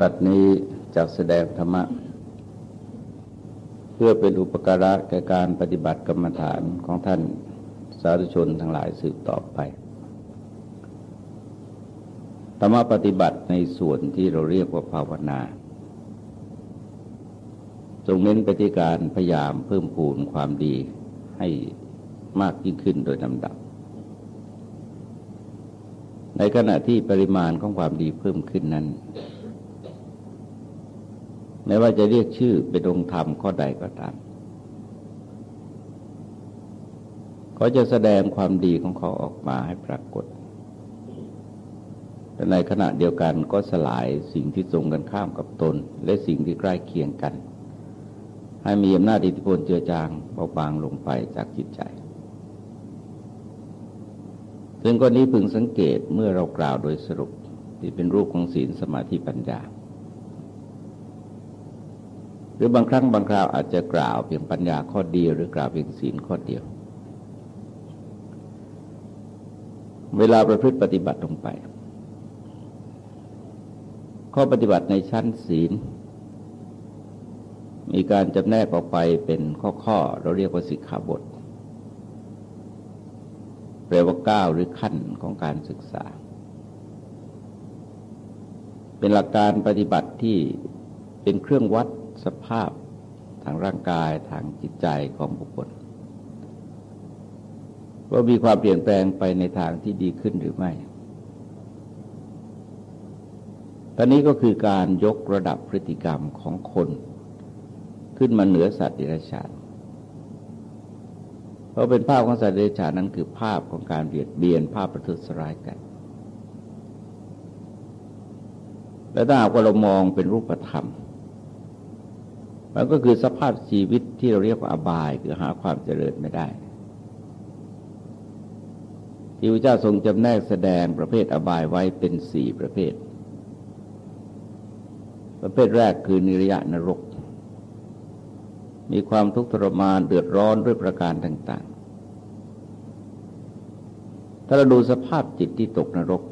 บัดนี้จักแสดงธรรมะ เพื่อเป็นอุปการะแก่การปฏิบัติกรรมฐานของท่านสาธุชนทั้งหลายสืบต่อไป ธรรมะปฏิบัติในส่วนที่เราเรียกว่าภาวนาจงเน้นไปที่การพยายามเพิ่มพูนความดีให้มากยิ่งขึ้นโดยลำดับ ในขณะที่ปริมาณของความดีเพิ่มขึ้นนั้น ไม่ว่าจะเรียกชื่อเป็นองค์ธรรมข้อใดก็ตามเขาจะแสดงความดีของเขาออกมาให้ปรากฏ แต่ในขณะเดียวกันก็สลายสิ่งที่ตรงกันข้ามกับตน และสิ่งที่ใกล้เคียงกัน ให้มีอำนาจอิทธิพลเจือจางเบาบางลงไปจากจิตใจซึ่งกรณีพึงสังเกตเมื่อเรากล่าวโดยสรุปที่เป็นรูปของศีลสมาธิปัญญา หรือบางครั้งบางคราวอาจจะกล่าวเพียงปัญญาข้อเดียวหรือกล่าวเพียงศีลข้อเดียว เวลาประพฤติปฏิบัติลงไป ข้อปฏิบัติในชั้นศีล มีการจำแนกออกไปเป็นข้อๆเราเรียกว่าสิกขาบทแปลว่าก้าวหรือขั้นของการศึกษา เป็นหลักการปฏิบัติที่เป็นเครื่องวัด สภาพทางร่างกายทางจิตใจของบุคคลว่ามีความเปลี่ยนแปลงไปในทางที่ดีขึ้นหรือไม่ ตอนนี้ก็คือการยกระดับพฤติกรรมของคน ขึ้นมาเหนือสัตว์เดรัจฉาน เพราะเป็นภาพของสัตว์เดรัจฉานนั้นคือภาพของการเบียดเบียนภาพประทุษร้ายกัน และถ้าหากว่าเรามองเป็นรูปธรรม มันก็คือสภาพชีวิตที่เราเรียกว่าอบายคือหาความเจริญไม่ได้ ที่พระเจ้าทรงจำแนกแสดงประเภทอบายไว้เป็นสี่ประเภท ประเภทแรกคือนิรยนรก มีความทุกข์ทรมานเดือดร้อนด้วยประการต่าง ๆ ถ้าเราดูสภาพจิตที่ตกนรก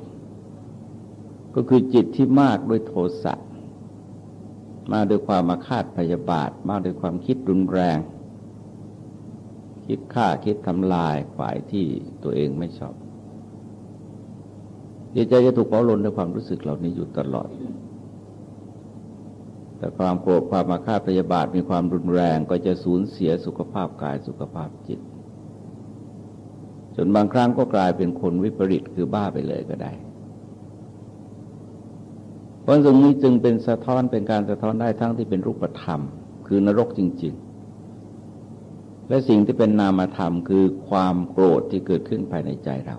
ก็คือจิตที่มากด้วยโทสะ มาด้วยความมาคาดพยาบาท มาด้วยความคิดรุนแรง คิดฆ่าคิดทำลายฝ่ายที่ตัวเองไม่ชอบจิตใจจะถูกเผาลนด้วยความรู้สึกเหล่านี้อยู่ตลอด แต่ความโกรธความมาคาดพยาบาทมีความรุนแรงก็จะสูญเสียสุขภาพกายสุขภาพจิต จนบางครั้งก็กลายเป็นคนวิปริตคือบ้าไปเลยก็ได้ ราะตรงนี้จึงเป็นสะท้อนเป็นการสะท้อนได้ทั้งที่เป็นรูปธรรม คือนรกจริง ๆ และสิ่งที่เป็นนามธรรมคือความโกรธที่เกิดขึ้นภายในใจเรา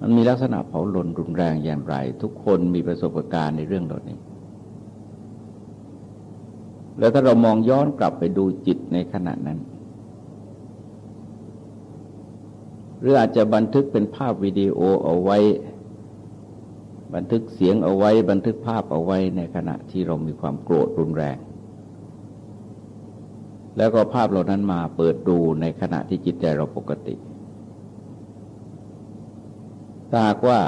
มันมีลักษณะเผาหลนรุนแรงอย่างไร ทุกคนมีประสบการณ์ในเรื่องเหล่านี้ แล้วถ้าเรามองย้อนกลับไปดูจิตในขณะนั้นหรืออาจจะบันทึกเป็นภาพวิดีโอเอาไว้ บันทึกเสียงเอาไว้ บันทึกภาพเอาไว้ในขณะที่เรามีความโกรธรุนแรง แล้วก็ภาพเหล่านั้นมาเปิดดูในขณะที่จิตใจเราปกติถ้าหากว่า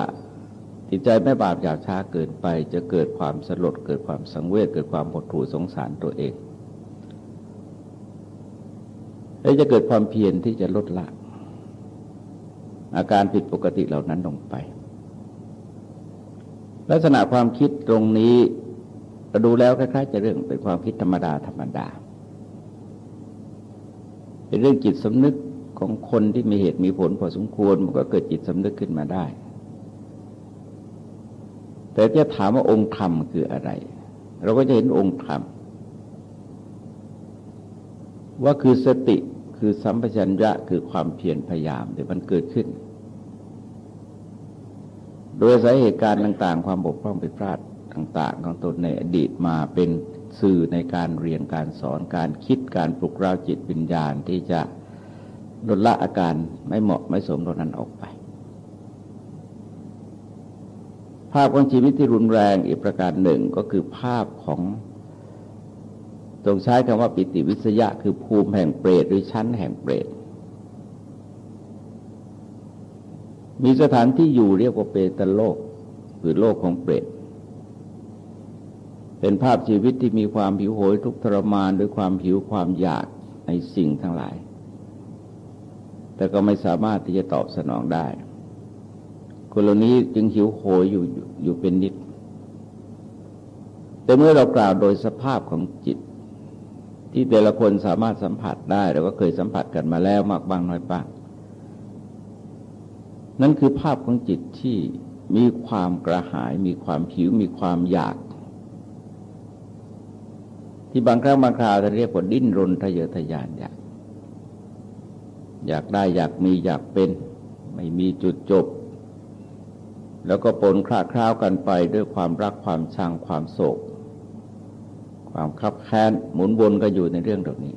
จิตใจไม่บาปหยาบช้าเกินไป จะเกิดความสลดเกิดความสังเวชเกิดความหดหู่สงสารตัวเองและจะเกิดความเพียรที่จะลดละ อาการผิดปกติเหล่านั้นลงไป ลักษณะความคิดตรงนี้เราดูแล้วคล้ายๆจะเรื่องเป็นความคิดธรรมดาธรรมดา เป็นเรื่องจิตสำนึกของคนที่มีเหตุมีผลพอสมควรมันก็เกิดจิตสำนึกขึ้นมาได้ แต่จะถามว่าองค์ธรรมคืออะไร เราก็จะเห็นองค์ธรรม ว่าคือสติคือสัมปชัญญะคือความเพียรพยายามที่มันเกิดขึ้น โดยสาเหตุการณ์ต่างๆ ความบกพร่องผิดพลาดต่างๆ ของตนในอดีตมาเป็นสื่อในการเรียนการสอนการคิดการปลุกเร้าจิตวิญญาณที่จะลดละอาการไม่เหมาะไม่สมตรงนั้นออกไป ภาพของชีวิตที่รุนแรงอีกประการหนึ่งก็คือภาพของตรงใช้คำว่าปิติวิสยะ คือภูมิแห่งเปรตหรือชั้นแห่งเปรต มีสถานที่อยู่เรียกว่าเปตโลกหรือโลกของเปรตเป็นภาพชีวิตที่มีความผิวโหยทุกทรมานด้วยความผิวความอยากในสิ่งทั้งหลาย แต่ก็ไม่สามารถที่จะตอบสนองได้ คนเหล่านี้จึงหิวโหยอยู่อยู่เป็นนิด แต่เมื่อเรากล่าวโดยสภาพของจิต ที่แต่ละคนสามารถสัมผัสได้เราก็เคยสัมผัสกันมาแล้วมากบ้างน้อยบ้าง นั่นคือภาพของจิตที่มีความกระหาย มีความผิว มีความอยาก ที่บางครั้งบางคราวจะเรียกว่าดิ้นรนทะเยอทะยานอยาก อยากได้อยากมีอยากเป็น ไม่มีจุดจบ แล้วก็ปนคลาคล้าวกันไปด้วยความรักความชังความโศก ความคับแค้นหมุนวนก็อยู่ในเรื่องตรงนี้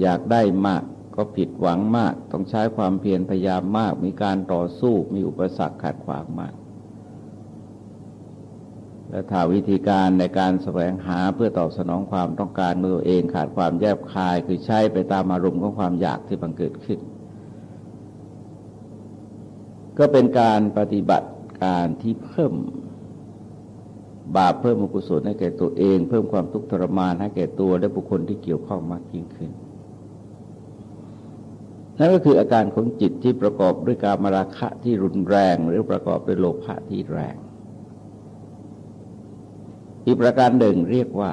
อยากได้มาก ก็ผิดหวังมาก ต้องใช้ความเพียรพยายามมาก มีการต่อสู้มีอุปสรรคขัดขวางมาก และถ้าวิธีการในการแสวงหาเพื่อตอบสนองความต้องการมือเองขาดความแยบคายคือใช้ไปตามอารมณ์ของความอยากที่บังเกิดขึ้น ก็เป็นการปฏิบัติการที่เพิ่มบาปเพิ่มอกุศลให้แก่ตัวเอง เพิ่มความทุกข์ทรมานให้แก่ตัวและบุคคลที่เกี่ยวข้องมากยิ่งขึ้น นั่นก็คืออาการของจิตที่ประกอบด้วยการมราคะที่รุนแรง หรือประกอบด้วยโลภะที่แรง อีกประการหนึ่งเรียกว่า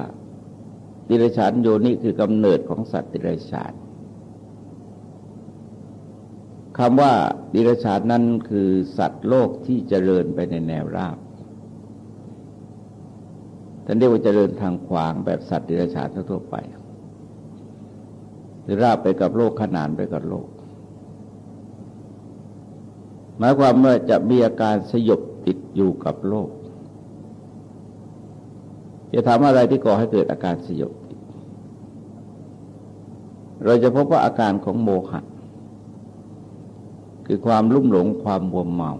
ติรฉานโยนิคือกำเนิดของสัตว์ติรฉานคำว่าดิรฉานนั้นคือสัตว์โลกที่เจริญไปในแนวราบท่านเรียกว่าเจริญทางขวางแบบสัตว์ดิรฉานทั่วไป หรือราบไปกับโลกขนานไปกับโลก หมายความว่าจะมีอาการสยบติดอยู่กับโลก จะทำอะไรที่ก่อให้เกิดอาการสยบติด เราจะพบว่าอาการของโมหะ คือความลุ่มหลงความบวมเมา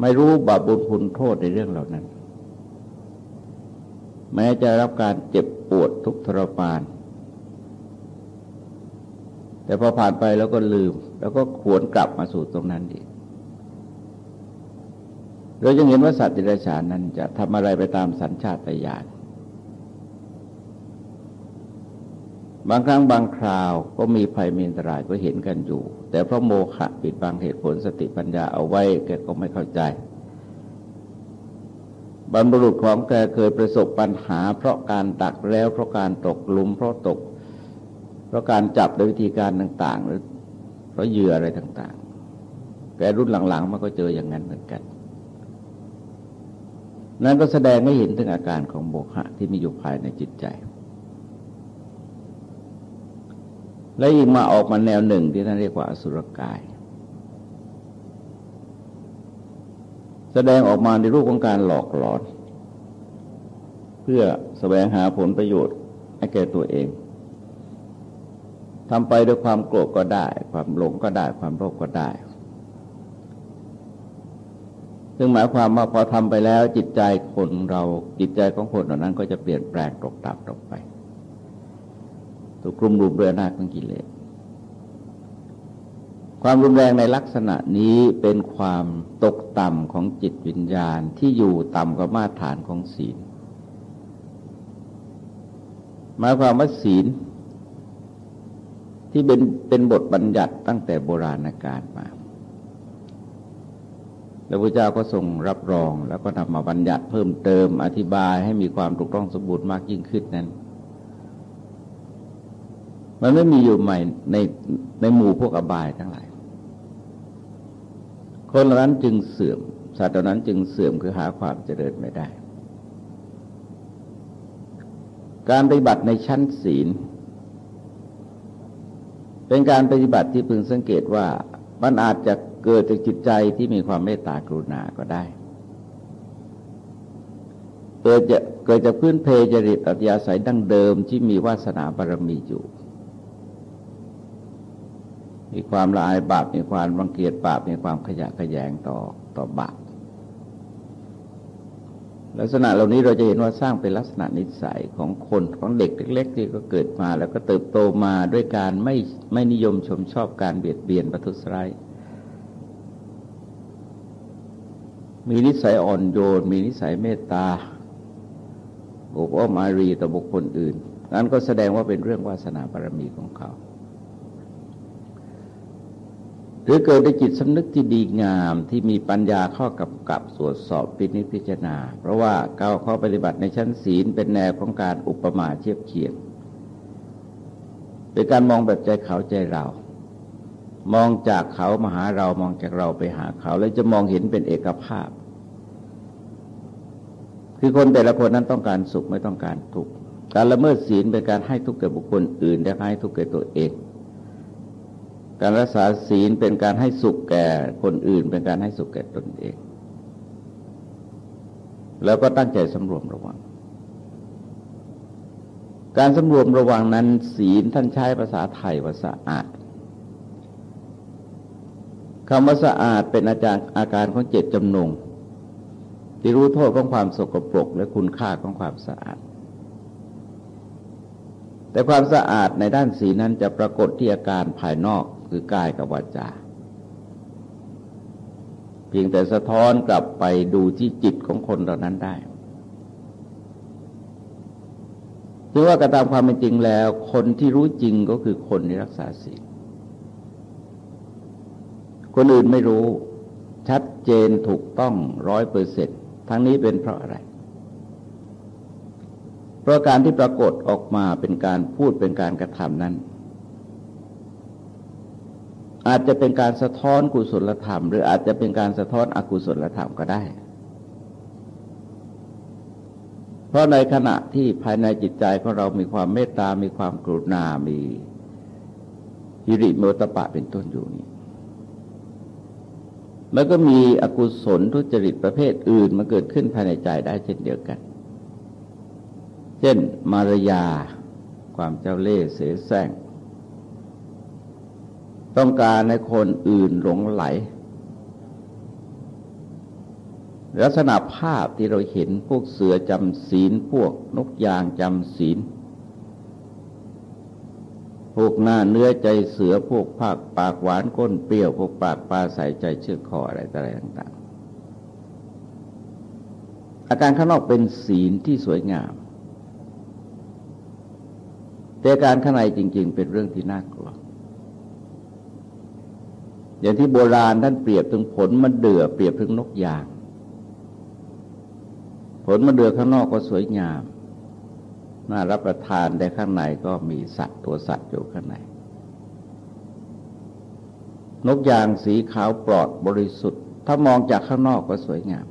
ไม่รู้บาปบุญคุณโทษในเรื่องเหล่านั้น แม้จะรับการเจ็บปวดทุกทรมาน แต่พอผ่านไปแล้วก็ลืม แล้วก็ขวนกลับมาสู่ตรงนั้นอีกเราจะเห็นว่าสัตว์ดิเรกชันนั้นจะทำอะไรไปตามสัญชาตญาณบางครั้งบางคราวก็มีภัยมีอันตรายก็เห็นกันอยู่ แต่เพราะโมฆะปิดบังเหตุผลสติปัญญาเอาไว้แกก็ไม่เข้าใจ บรรพบุรุษของแกเคยประสบปัญหา เพราะการตักแล้วเพราะการตกหลุมเพราะตก เพราะการจับโดยวิธีการต่าง ๆ หรือเพราะเหยื่ออะไรต่าง ๆแกรุ่นหลังๆมันก็เจออย่างนั้นเหมือนกัน นั้นก็แสดงให้เห็นถึงอาการของโมฆะที่มีอยู่ภายในจิตใจ และยิ่งมาออกมาแนวหนึ่งที่ท่านเรียกว่าอสุรกาย แสดงออกมาในรูปของการหลอกหลอน เพื่อแสวงหาผลประโยชน์ให้แก่ตัวเอง ทำไปด้วยความโกรธก็ได้ ความหลงก็ได้ ความโลภก็ได้ ซึ่งหมายความว่าพอทำไปแล้วจิตใจคนเราจิตใจของคนเหล่านั้น ก็จะเปลี่ยนแปลงตกต่ำตกไปถูกกลุ่มรุมเรือหน้าของกิเลสความรุนแรงในลักษณะนี้เป็นความตกต่ำของจิตวิญญาณที่อยู่ต่ำกว่ามาตรฐานของศีลหมายความว่าศีล ที่เป็นเป็นบทบัญญัติตั้งแต่โบราณกาลมา แล้วพระเจ้าก็ทรงรับรองแล้วก็นำมาบัญญัติเพิ่มเติมอธิบายให้มีความถูกต้องสมบูรณ์มากยิ่งขึ้นนั้น มันไม่มีอยู่ใหม่ในในหมู่พวกอบายทั้งหลาย คนเหล่านั้นจึงเสื่อมสัตว์เหล่านั้นจึงเสื่อมคือหาความเจริญไม่ได้ การปฏิบัติในชั้นศีล เป็นการปฏิบัติที่พึงสังเกตว่ามันอาจจะเกิดจากจิตใจที่มีความเมตตากรุณาก็ได้เกิดจะเกิดจากพื้นเพจริตอัตยาศัยดั้งเดิมที่มีวาสนาบารมีอยู่ มีความละอายบาปมีความรังเกียจบาปมีความขยะขยงต่อต่อบาป ลักษณะเหล่านี้เราจะเห็นว่าสร้างเป็นลักษณะนิสัยของคนของเด็กเล็ก ๆ ที่ก็เกิดมา แล้วก็เติบโตมาด้วยการไม่ไม่นิยมชมชอบการเบียดเบียนประทุษร้ายมีนิสัยอ่อนโยน มีนิสัยเมตตาอบอ้อมอารีต่อบุคคลอื่น นั้นก็แสดงว่าเป็นเรื่องวาสนาบารมีของเขา หรือเกิดในจิตสำนึกที่ดีงามที่มีปัญญาข้อกำกับตรวจสอบปินิพิจารณา เพราะว่าการข้อปฏิบัติในชั้นศีลเป็นแนวของการอุปมาเทียบเคียงเป็นการมองแบบใจเขาใจเรา มองจากเขามาหาเรามองจากเราไปหาเขา แล้วจะมองเห็นเป็นเอกภาพ คือคนแต่ละคนนั้นต้องการสุขไม่ต้องการทุกข์การละเมิดศีลเป็นการให้ทุกข์แก่บุคคลอื่นและให้ทุกข์แก่ตัวเอง การรักษาศีลเป็นการให้สุขแก่คนอื่น เป็นการให้สุขแก่ตนเอง แล้วก็ตั้งใจสำรวมระวัง การสำรวมระวังนั้น ศีลท่านใช้ภาษาไทยว่าสะอาดคำว่าสะอาดเป็นอาจารย์อาการของเจตจำนงที่รู้โทษของความสกปรกและคุณค่าของความสะอาด แต่ความสะอาดในด้านสีนั้นจะปรากฏที่อาการภายนอก คือกายกับวาจา เพียงแต่สะท้อนกลับไปดูที่จิตของคนเหล่านั้นได้ถึงว่ากระตามความเป็นจริงแล้ว คนที่รู้จริงก็คือคนที่รักษาศีลคนอื่นไม่รู้ ชัดเจนถูกต้องร้อยเปอร์เซ็นต์ทั้งนี้เป็นเพราะอะไร เพราะการที่ปรากฏออกมาเป็นการพูดเป็นการกระทำนั้น อาจจะเป็นการสะท้อนกุศลธรรม หรืออาจจะเป็นการสะท้อนอกุศลธรรมก็ได้ เพราะในขณะที่ภายในจิตใจของเรามีความเมตตา มีความกรุณา มีฮิริโมตปะเป็นต้นอยู่นี่แล้วก็มีอกุศลทุจริตประเภทอื่นมาเกิดขึ้นภายในใจได้เช่นเดียวกัน เช่นมารยา ความเจ้าเล่ห์เสแสร้ง ต้องการในคนอื่นหลงไหล ลักษณะภาพที่เราเห็นพวกเสือจำศีลพวกนกยางจำศีล พวกหน้าเนื้อใจเสือพวกภาคปากหวานก้นเปรี้ยว พวกปากปลาใสใจเชื่อคออะไรต่อะไรต่างๆ อาการข้างนอกเป็นศีลที่สวยงามแต่การข้างในจริง ๆ เป็นเรื่องที่น่ากลัว อย่างที่โบราณท่านเปรียบถึงผลมันเดือเปรียบถึงนกยาง ผลมันเดือข้างนอกก็สวยงาม น่ารับประทานแต่ข้างในก็มีสัตว์ตัวสัตว์อยู่ข้างใน นกยางสีขาวปลอดบริสุทธิ์ ถ้ามองจากข้างนอกก็สวยงาม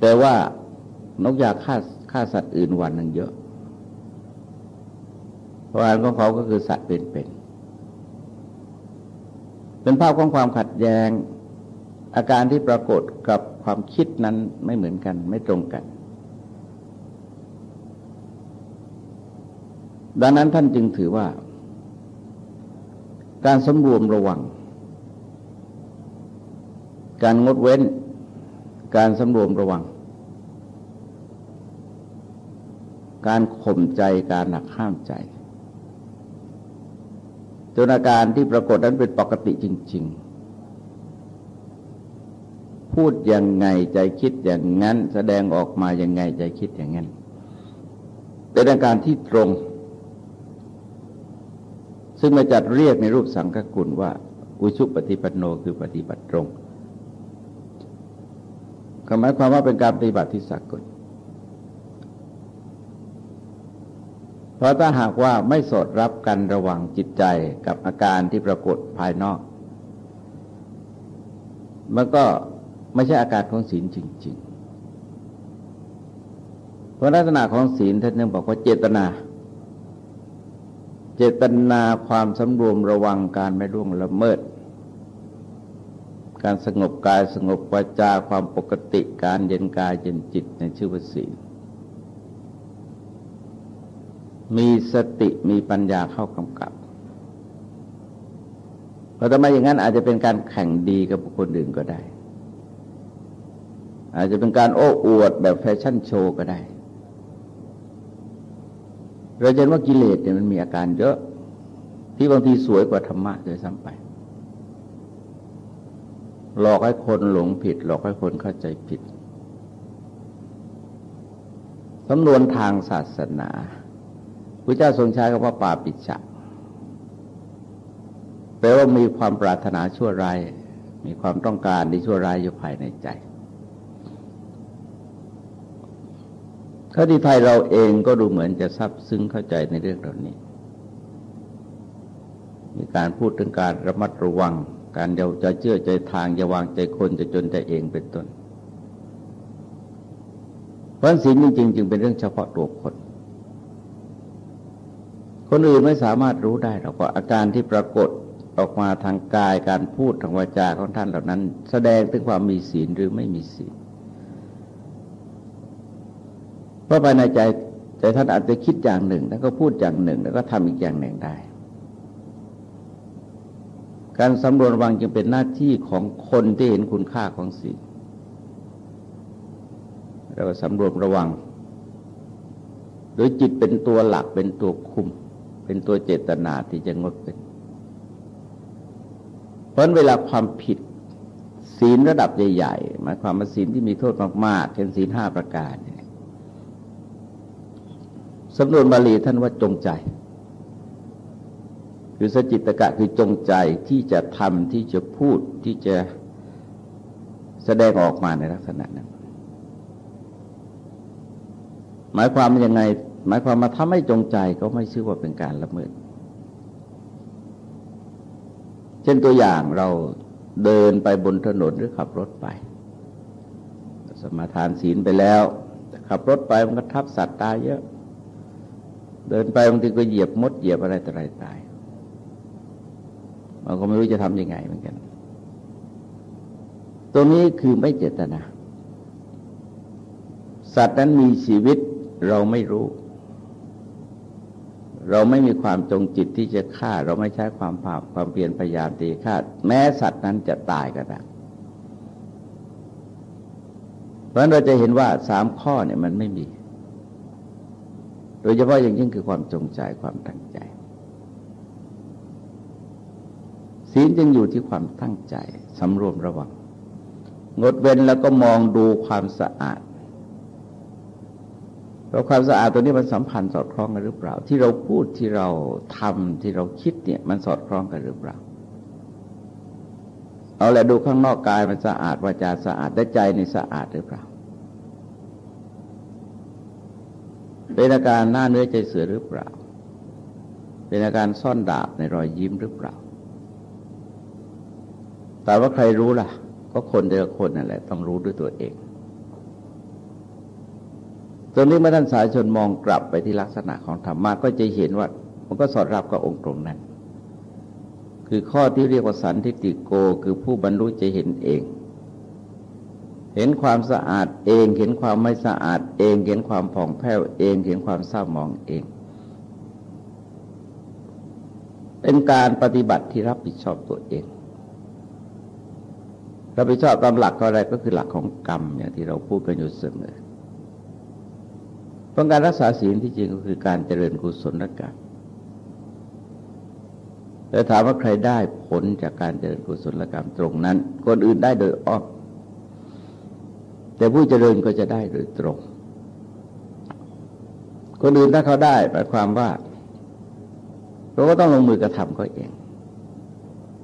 แต่ว่านกยางฆ่าฆ่าสัตว์อื่นวันหนึ่งเยอะเพราะอันของเขาก็คือสัตว์เป็นเป็น เป็นภาพของความขัดแย้ง อาการที่ปรากฏกับความคิดนั้นไม่เหมือนกันไม่ตรงกัน ดังนั้นท่านจึงถือว่า การสำรวมระวัง การงดเว้น การสำรวมระวัง การข่มใจการหนักห้ามใจ จนอาการที่ปรากฏนั้นเป็นปกติจริง ๆ พูดอย่างไงใจคิดอย่างนั้น แสดงออกมาอย่างไงใจคิดอย่างนั้น เป็นอาการที่ตรง ซึ่งมาจัดเรียกในรูปสังฆกุลว่า อุชุปฏิปันโนคือปฏิบัติตรงหมายความว่าเป็นการปฏิบัติที่สักล เพราะถ้าหากว่าไม่สดรับกันระหว่างจิตใจกับอาการที่ปรากฏภายนอก มันก็ไม่ใช่อาการของศีลจริง ๆ เพราะลักษณะของศีลท่านยังบอกว่าเจตนา เจตนาความสำรวมระวังการไม่ร่วงละเมิด การสงบกายสงบวาจาความปกติการเย็นกายเย็นจิตในชื่อว่าศีล มีสติมีปัญญาเข้ากำกับเพราะทำไมอย่างนั้นอาจจะเป็นการแข่งดีกับบุคคลอื่นก็ได้ อาจจะเป็นการโอ้อวดแบบแฟชั่นโชว์ก็ได้ เราจะเห็นว่ากิเลสเนี่ยมันมีอาการเยอะ ที่บางทีสวยกว่าธรรมะโดยซ้ำไป หลอกให้คนหลงผิด หลอกให้คนเข้าใจผิดสำนวนทางศาสนา ระเจ้าทรงใช้คำว่าป่าปิชะแปลว่ามีความปรารถนาชั่วร้าย มีความต้องการที่ชั่วร้ายอยู่ภายในใจข้าที่ไทยเราเองก็ดูเหมือนจะซับซึ้งเข้าใจในเรื่องเหล่านี้ มีการพูดถึงการระมัดระวัง การเดาจะเชื่อใจทางจะวางใจคนจะจนใจเองเป็นต้นเพราะศีลจริงๆจึงเป็นเรื่องเฉพาะตัวคน คนอื่นไม่สามารถรู้ได้หรอกว่าอาการที่ปรากฏออกมาทางกายการพูดทางวาจาของท่านเหล่านั้น แสดงถึงความมีศีลหรือไม่มีศีลเพราะภายในใจใจท่านอาจจะคิดอย่างหนึ่ง แล้วก็พูดอย่างหนึ่ง แล้วก็ทำอีกอย่างหนึ่งได้ การสำรวจวังจึงเป็นหน้าที่ของคนที่เห็นคุณค่าของศีลเราก็สำรวจระวัง โดยจิตเป็นตัวหลักเป็นตัวคุม เป็นตัวเจตนาที่จะงดเป็นเพราะเวลาความผิดศีลระดับใหญ่ๆหมายความว่าศีลที่มีโทษมากๆเช่นศีลห้าประการเนี่ยสำนวนบาลีท่านว่าจงใจคือสจิตกะคือจงใจที่จะทำที่จะพูดที่จะแสดงออกมาในลักษณะนั้น หมายความว่ายังไง หมายความมาถ้าไม่จงใจก็ไม่ชื่อว่าเป็นการละเมิด เช่นตัวอย่างเราเดินไปบนถนนหรือขับรถไป สมาทานศีลไปแล้ว ขับรถไปมันก็ทับสัตว์ตายเยอะ เดินไปบางทีก็เหยียบมดเหยียบอะไรต่ออะไรตายเราก็ไม่รู้จะทำยังไงเหมือนกัน ตรงนี้คือไม่เจตนา สัตว์นั้นมีชีวิต เราไม่รู้ เราไม่มีความจงจิตที่จะฆ่า เราไม่ใช้ความภาพความเพียรพยายามตีฆ่า แม้สัตว์นั้นจะตายก็ได้เพราะฉะนั้นเราจะเห็นว่าสามข้อเนี่ยมันไม่มี โดยเฉพาะอย่างยิ่งคือความจงใจความตั้งใจศีลจึงอยู่ที่ความตั้งใจสำรวมระวัง งดเว้นแล้วก็มองดูความสะอาด เราความสะอาดตัวนี้มันสัมพันธ์สอดคล้องกันหรือเปล่า ที่เราพูดที่เราทำที่เราคิดเนี่ยมันสอดคล้องกันหรือเปล่า เอาแหละดูข้างนอกกายมันสะอาดวาจาสะอาดแต่ใจในสะอาดหรือเปล่าเป็นอาการหน้าเนื้อใจเสือหรือเปล่า เป็นอาการซ่อนดาบในรอยยิ้มหรือเปล่า แต่ว่าใครรู้ล่ะ ก็คนเดียวคนนั่นแหละ ต้องรู้ด้วยตัวเอง รงนี้เมื่อท่านสายชนมองกลับไปที่ลักษณะของธรรมะก็จะเห็นว่ามันก็สอดรับกับองค์ตรงนั้น คือข้อที่เรียกว่าสันทิติโก คือผู้บรรลุจะเห็นเอง เห็นความสะอาดเอง เห็นความไม่สะอาดเอง เห็นความผ่องแผ้วเอง เห็นความเศร้ามองเอง เป็นการปฏิบัติที่รับผิดชอบตัวเองรับผิดชอบตามหลักอะไรก็คือหลักของกรรมอย่างที่เราพูดกันอยู่เสมอ ราะการรักษาศีลที่จริงก็คือการเจริญกุศลกรรมแต่ถามว่าใครได้ผลจากการเจริญกุศลกรรมตรงนั้น คนอื่นได้โดยอ้อมแต่ผู้เจริญก็จะได้โดยตรง คนอื่นถ้าเขาได้หมายความว่าเราก็ต้องลงมือกระทำเขาเอง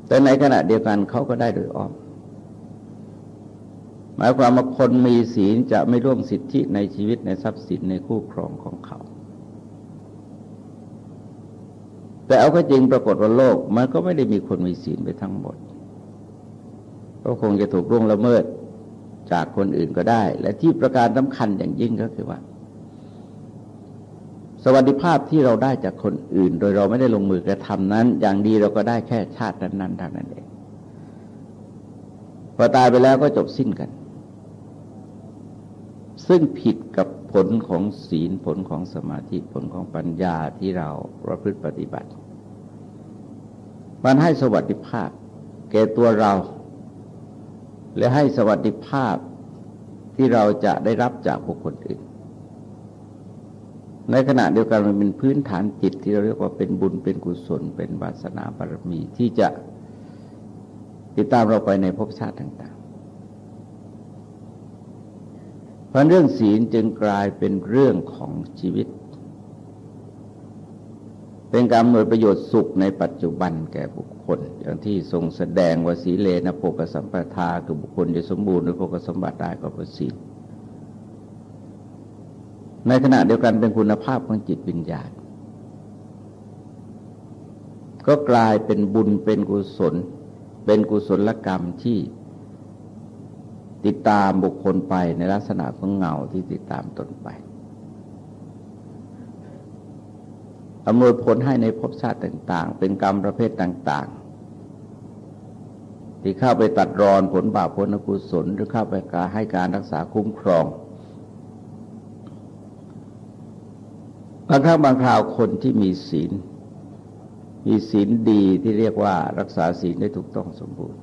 แต่ในขณะเดียวกันเขาก็ได้โดยอ้อม หมายความว่าคนมีศีลจะไม่ร่วมสิทธิในชีวิตในทรัพย์สินในคู่ครองของเขา แต่เอาก็จริงปรากฏว่าโลก มันก็ไม่ได้มีคนมีศีลไปทั้งหมด ก็คงจะถูกร่วงละเมิดจากคนอื่นก็ได้ และที่ประการสำคัญอย่างยิ่งก็คือว่า สวัสดิภาพที่เราได้จากคนอื่น โดยเราไม่ได้ลงมือกระทำนั้น อย่างดีเราก็ได้แค่ชาตินั้นๆเท่านั้นเองพอตายไปแล้วก็จบสิ้นกัน ซึ่งผิดกับผลของศีลผลของสมาธิผลของปัญญาที่เราประพฤติปฏิบัติ มันให้สวัสดิภาพ แก่ตัวเรา และให้สวัสดิภาพที่เราจะได้รับจากบุคคลอื่น ในขณะเดียวกันมันเป็นพื้นฐานจิตที่เราเรียกว่าเป็นบุญเป็นกุศล เป็นวาสนาบารมีที่จะติดตามเราไปในภพชาติต่างๆ เพ ราะเรื่องศีลจึงกลายเป็นเรื่องของชีวิต เป็นการหน่วยประโยชน์สุขในปัจจุบันแก่บุคคล อย่างที่ทรงแสดงว่าสีเลนะโภกสัมปทาคือบุคคลจะสมบูรณ์ด้วยโภกสมบัติได้ก็เพราะศีลในขณะเดียวกันเป็นคุณภาพของจิตวิญญาณ ก็กลายเป็นบุญเป็นกุศล เป็นกุศลกรรมที่ ติดตามบุคคลไปในลักษณะของเงาที่ติดตามตนไปอำนวยผลให้ในภพชาติต่าง ๆ เป็นกรรมประเภทต่าง ๆ ที่เข้าไปตัดรอนผลบาปผลอกุศลหรือเข้าไปการให้การรักษาคุ้มครอง บางครั้งบางคราวคนที่มีศีล มีศีลดีที่เรียกว่ารักษาศีลได้ถูกต้องสมบูรณ์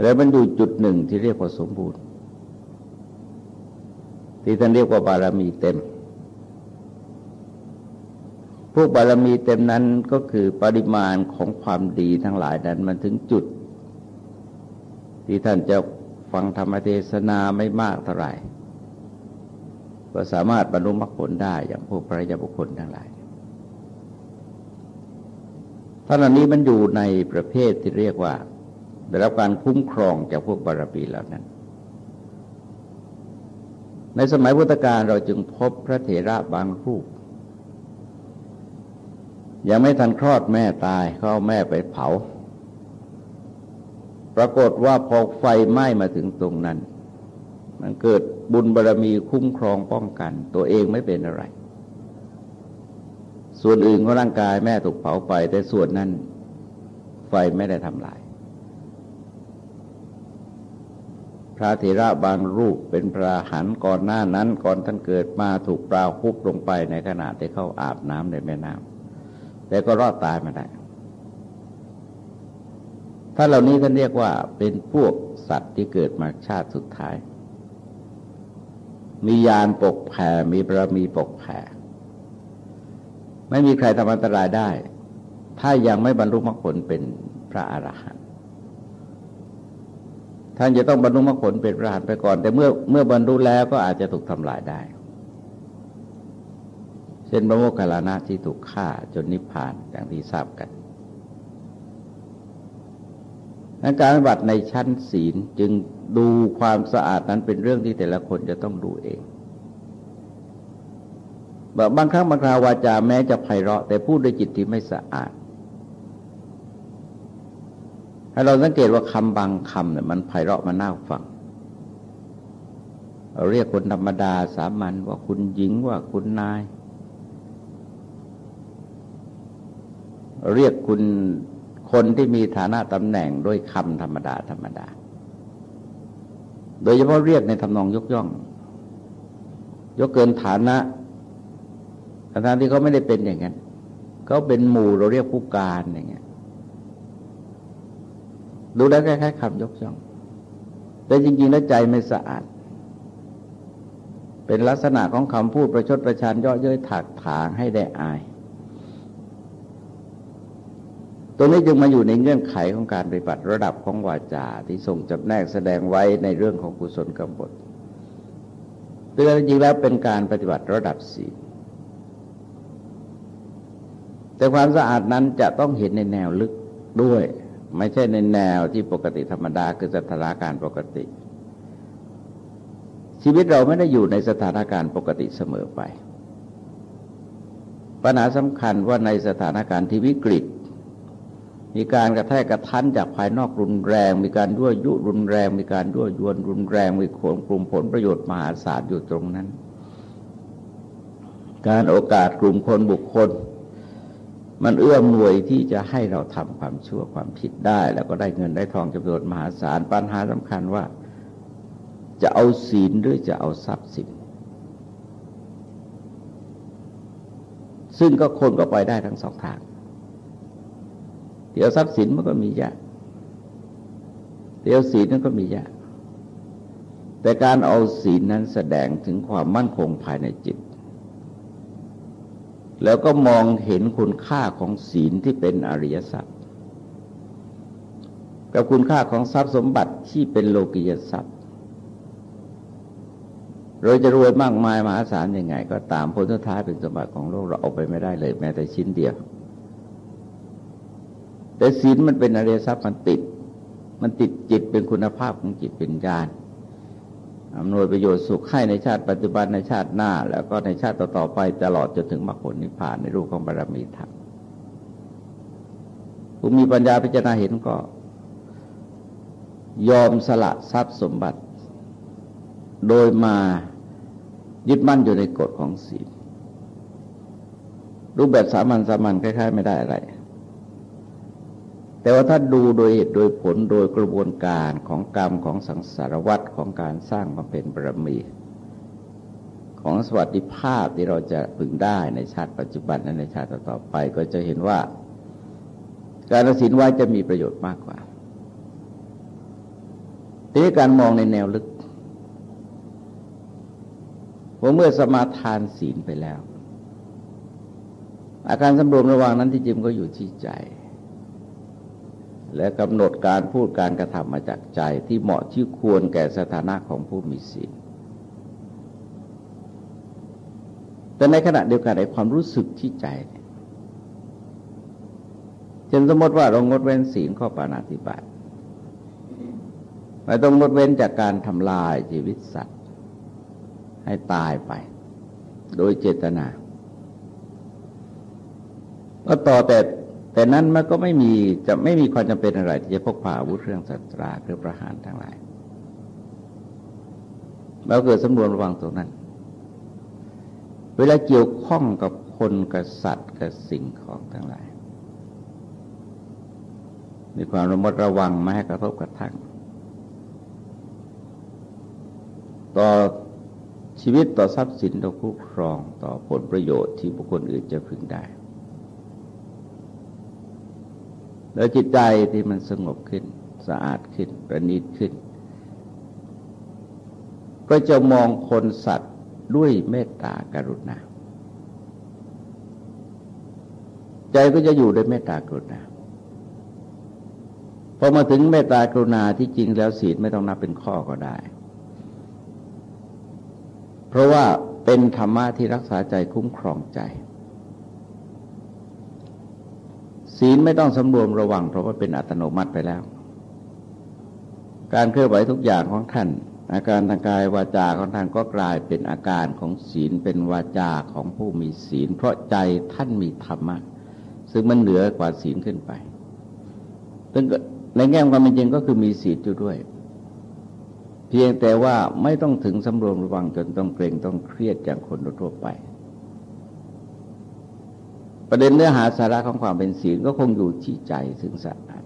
แล้วมันอยู่จุดหนึ่งที่เรียกว่าสมบูรณ์ ที่ท่านเรียกว่าบารมีเต็ม พวกบารมีเต็มนั้นก็คือปริมาณของความดีทั้งหลายนั้นมันถึงจุด ที่ท่านจะฟังธรรมเทศนาไม่มากเท่าไหร่ ก็สามารถบรรลุมรรคผลได้อย่างพวกพระยาบุคคลทั้งหลายท่านนี้มันอยู่ในประเภทที่เรียกว่า ได้รับการคุ้มครองจากพวกบารมีเหล่านั้น ในสมัยพุทธกาลเราจึงพบพระเถระบางรูป ยังไม่ทันคลอดแม่ตายเขาเอาแม่ไปเผา ปรากฏว่าพอไฟไหม้มาถึงตรงนั้น มันเกิดบุญบารรมีคุ้มครองป้องกัน ตัวเองไม่เป็นอะไร ส่วนอื่นของร่างกายแม่ถูกเผาไป แต่ส่วนนั้นไฟไม่ได้ทำลาย พระเถระบางรูปเป็นพระหันก่อนหน้านั้นก่อนท่านเกิดมาถูกปลาคุบลงไปในขณะที่เขาอาบน้ำในแม่น้ำแต่ก็รอดตายมาได้ถ้าเหล่านี้ท่านเรียกว่าเป็นพวกสัตว์ที่เกิดมาชาติสุดท้าย มียานปกแผ่มีบารมีปกแผ่ไม่มีใครทำอันตรายได้ ถ้ายังไม่บรรลุมรรคผลเป็นพระอรหันต์ ท่านจะต้องบรรลุมรรคผลเป็นพระอรหันไปก่อน แต่เมื่อเมื่อบรรลุแล้วก็อาจจะถูกทำลายได้ เช่นพระโมคคัลลานะที่ถูกฆ่าจนนิพพานอย่างที่ทราบกันการปฏิบัติในชั้นศีลจึงดูความสะอาดนั้นเป็นเรื่องที่แต่ละคนจะต้องดูเองบางครั้งบางคราววาจาแม้จะไพเราะ แต่พูดด้วยจิตที่ไม่สะอาด ให้เราสังเกตว่าคำบางคำเนี่ยมันไพเราะมันน่าฟังเราเรียกคนธรรมดาสามัญว่าคุณหญิงว่าคุณนาย เรียกคุณคนที่มีฐานะตำแหน่งด้วยคำธรรมดาธรรมดา โดยเฉพาะเรียกในทำนองยกย่อง ยกเกินฐานะทางที่เขาไม่ได้เป็นอย่างนั้นเขาเป็นหมู่เราเรียกผู้การอย่างเงี้ย ดูแล้วคล้ายๆคำยกย่อง แต่จริงๆแล้วใจไม่สะอาด เป็นลักษณะของคำพูดประชดประชันเยาะเย้ยถักถางให้ได้อายตรงนี้จึงมาอยู่ในเงื่อนไขของการปฏิบัติระดับของวาจาที่ทรงจำแนกแสดงไว้ในเรื่องของกุศลกรรมบทโดยจริงแล้วเป็นการปฏิบัติระดับสี่แต่ความสะอาดนั้นจะต้องเห็นในแนวลึกด้วย ไม่ใช่ในแนวที่ปกติธรรมดาคือสถานการณ์ปกติ ชีวิตเราไม่ได้อยู่ในสถานการณ์ปกติเสมอไป ปัญหาสำคัญว่าในสถานการณ์ที่วิกฤต มีการกระแทกกระทันจากภายนอกรุนแรง มีการยั่วยุรุนแรง มีการยั่วยวนรุนแรง มีขนกลุ่มผลประโยชน์มหาศาลอยู่ตรงนั้น การโอกาสกลุ่มคนบุคคล มันเอื้อมหน่วยที่จะให้เราทำความชั่วความผิดได้ แล้วก็ได้เงินได้ทองจำนวนมหาศาลปัญหาสำคัญว่า จะเอาศีลหรือจะเอาทรัพย์สิน ซึ่งก็คนก็ไปได้ทั้งสองทาง เดี๋ยวทรัพย์สินมันก็มียากเดี๋ยวศีลนั้นก็มียากแต่การเอาศีลนั้นแสดงถึงความมั่นคงภายในจิต แล้วก็มองเห็นคุณค่าของศีลที่เป็นอริยสัจกับคุณค่าของทรัพย์สมบัติที่เป็นโลกิยทรัพย์เราจะรวยมากมายมหาศาลยังไง ก็ตามผลสุดท้ายเป็นสมบัติของโลกเราเอาไปไม่ได้เลยแม้แต่ชิ้นเดียว แต่ศีลมันเป็นอริยทรัพย์มันติด มันติดจิตเป็นคุณภาพของจิตเป็นญาณ อำนวยประโยชน์สุขให้ในชาติปัจจุบันในชาติหน้า แล้วก็ในชาติต่อๆไปตลอดจนถึงมรรคผลนิพพานในรูปของบารมีธรรมผู้มีปัญญาพิจารณาเห็นก็ ยอมสละทรัพย์สมบัติ โดยมายึดมั่นอยู่ในกฎของศีลรูปแบบสามัญสามัญคล้ายๆ ไม่ได้อะไร แต่ว่าถ้าดูโดยเหตุโดยผลโดยกระบวนการของกรรมของสังสารวัตรของการสร้างมาเป็นบารมี ของสวัสดิภาพที่เราจะพึงได้ในชาติปัจจุบันและในชาติต่อไปก็จะเห็นว่า การสินไว้จะมีประโยชน์มากกว่าทีนี้การมองในแนวลึกว่าเมื่อสมาทานศีลไปแล้ว อาการสำรวมระวังนั้นที่จริงก็อยู่ที่ใจ และกำหนดการพูดการกระทำมาจากใจที่เหมาะที่ควรแก่สถานะของผู้มีศีลแต่ในขณะเดียวกันในความรู้สึกที่ใจเช่นสมมติว่าเรางดเว้นศีลข้อปานาติบาตไม่ต้องงดเว้นจากการทำลายชีวิตสัตว์ ให้ตายไป โดยเจตนา ก็ต่อแต่ แต่นั้นมันก็ไม่มีจะไม่มีความจำเป็นอะไรที่จะพกพาอาวุธเครื่องสัตราเครื่องประหารทั้งหลายเราเกิดสำรวจระวังตรงนั้น เวลาเกี่ยวข้องกับคนกับสัตว์กับสิ่งของทั้งหลาย มีความระมัดระวังไม่ให้กระทบกระทั่ง ต่อชีวิตต่อทรัพย์สินต่อคู่ครองต่อผลประโยชน์ที่บุคคลอื่นจะพึงได้ แล้วจิตใจที่มันสงบขึ้น สะอาดขึ้น ประณีตขึ้น ก็จะมองคนสัตว์ด้วยเมตตากรุณา ใจก็จะอยู่ด้วยเมตตากรุณาพอมาถึงเมตตากรุณาที่จริงแล้วศีลไม่ต้องนับเป็นข้อก็ได้ เพราะว่าเป็นธรรมะที่รักษาใจคุ้มครองใจ ศีลไม่ต้องสำรวมระวัง เพราะว่าเป็นอัตโนมัติไปแล้ว การเคลื่อนไหวทุกอย่างของท่าน อาการทางกายวาจาของท่านก็กลายเป็นอาการของศีลเป็นวาจาของผู้มีศีล เพราะใจท่านมีธรรมะซึ่งมันเหนือกว่าศีลขึ้นไปซึ่งในแง่ความเป็นจริงก็คือมีศีลอยู่ด้วย เพียงแต่ว่าไม่ต้องถึงสำรวมระวังจนต้องเกรงต้องเครียดอย่างคนทั่วไป ประเด็นเนื้อหาสาระของความเป็นศีลก็คงอยู่ที่ใจถึงสะอาด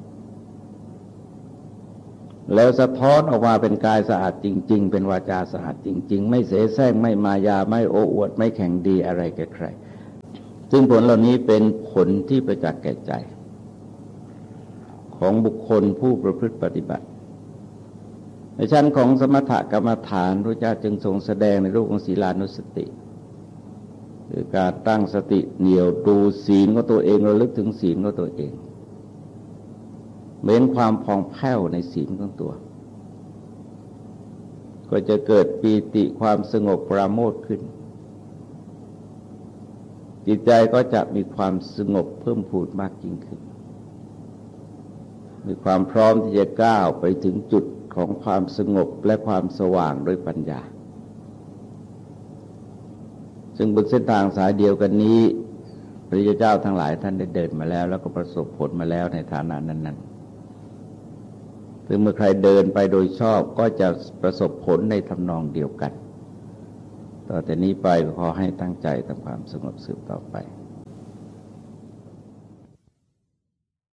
แล้วสะท้อนออกมาเป็นกายสะอาดจริง ๆ เป็นวาจาสะอาดจริง ๆ ไม่เสแสร้งไม่มายาไม่โอ้อวด ไม่แข่งดีอะไรแก่ใคร ซึ่งผลเหล่านี้เป็นผลที่ประจักษ์แก่ใจ ของบุคคลผู้ประพฤติปฏิบัติ ในชั้นของสมถกรรมฐานพระเจ้าจึงทรงแสดงในรูปของศีลานุสติ คือการตั้งสติเหนียวดูศีลของตัวเองระลึกถึงศีลของตัวเองเมือนความพองแผ้วในศีลของตัว ก็จะเกิดปีติความสงบปราโมทขึ้น จิตใจก็จะมีความสงบเพิ่มพูดมากยิ่งขึ้น มีความพร้อมที่จะก้าวไปถึงจุดของความสงบและความสว่างโดยปัญญา ซึ่งบนเส้นทางสายเดียวกันนี้ พระเจ้าทั้งหลายท่านได้เดินมาแล้ว แล้วก็ประสบผลมาแล้วในฐานะนั้นๆซึ่งเมื่อใครเดินไปโดยชอบก็จะประสบผลในทำนองเดียวกัน ต่อแต่นี้ไปขอให้ตั้งใจทำความสงบสืบต่อไป